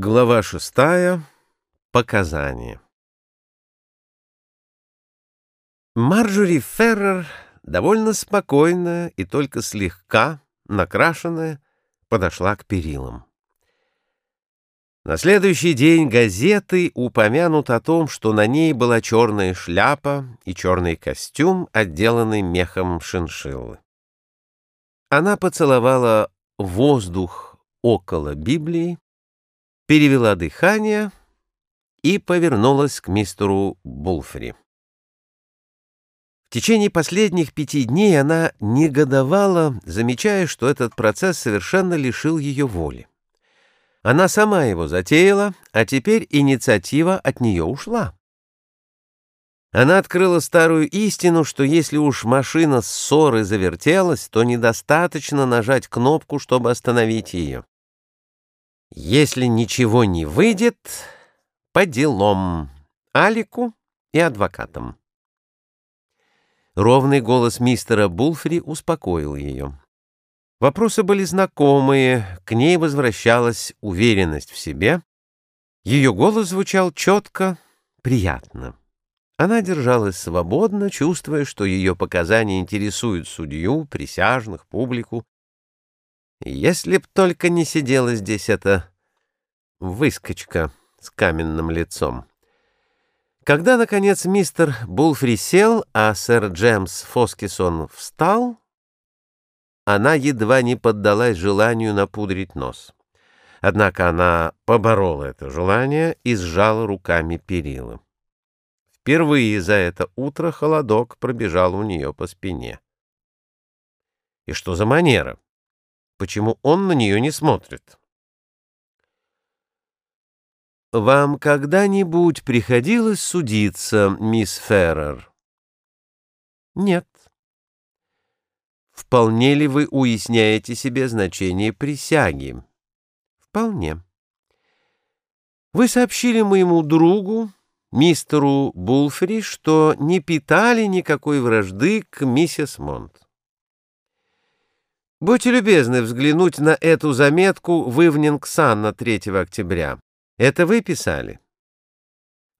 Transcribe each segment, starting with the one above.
Глава шестая. Показания. Марджори Феррер, довольно спокойная и только слегка накрашенная, подошла к перилам. На следующий день газеты упомянут о том, что на ней была черная шляпа и черный костюм, отделанный мехом шиншиллы. Она поцеловала воздух около Библии, перевела дыхание и повернулась к мистеру Булфри. В течение последних пяти дней она негодовала, замечая, что этот процесс совершенно лишил ее воли. Она сама его затеяла, а теперь инициатива от нее ушла. Она открыла старую истину, что если уж машина ссоры завертелась, то недостаточно нажать кнопку, чтобы остановить ее. Если ничего не выйдет, по делам Алику и адвокатам. Ровный голос мистера Булфри успокоил ее. Вопросы были знакомые, к ней возвращалась уверенность в себе. Ее голос звучал четко, приятно. Она держалась свободно, чувствуя, что ее показания интересуют судью, присяжных, публику, если б только не сидела здесь эта выскочка с каменным лицом. Когда, наконец, мистер Булфри сел, а сэр Джемс Фоскисон встал, она едва не поддалась желанию напудрить нос. Однако она поборола это желание и сжала руками перила. Впервые за это утро холодок пробежал у нее по спине. И что за манера? Почему он на нее не смотрит? «Вам когда-нибудь приходилось судиться, мисс Феррер?» «Нет». «Вполне ли вы уясняете себе значение присяги?» «Вполне». «Вы сообщили моему другу, мистеру Булфри, что не питали никакой вражды к миссис Монт. Будьте любезны взглянуть на эту заметку в Ивнинг Сан на 3 октября. Это вы писали?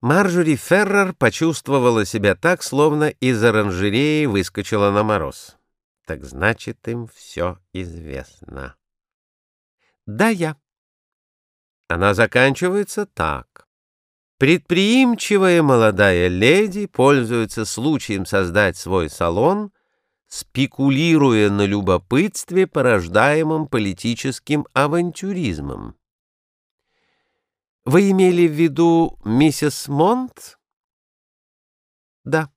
Марджори Феррер почувствовала себя так, словно из оранжереи выскочила на мороз. Так значит, им все известно. Да, я. Она заканчивается так. Предприимчивая молодая леди пользуется случаем создать свой салон — спекулируя на любопытстве, порождаемом политическим авантюризмом. Вы имели в виду миссис Монт? Да.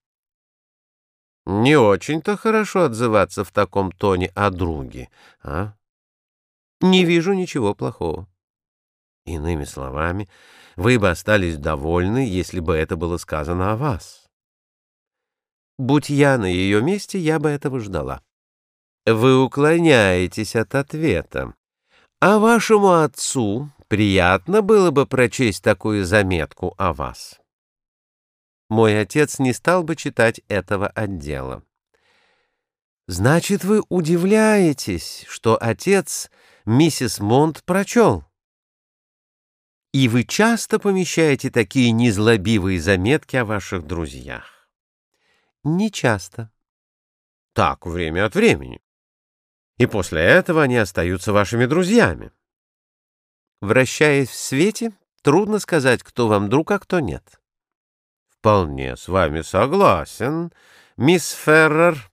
Не очень-то хорошо отзываться в таком тоне о друге, а? Не вижу ничего плохого. Иными словами, вы бы остались довольны, если бы это было сказано о вас. Будь я на ее месте, я бы этого ждала. Вы уклоняетесь от ответа. А вашему отцу приятно было бы прочесть такую заметку о вас. Мой отец не стал бы читать этого отдела. Значит, вы удивляетесь, что отец миссис Монт прочел. И вы часто помещаете такие незлобивые заметки о ваших друзьях. Не часто. Так, время от времени. И после этого они остаются вашими друзьями. Вращаясь в свете, трудно сказать, кто вам друг, а кто нет. Вполне с вами согласен, мисс Феррер.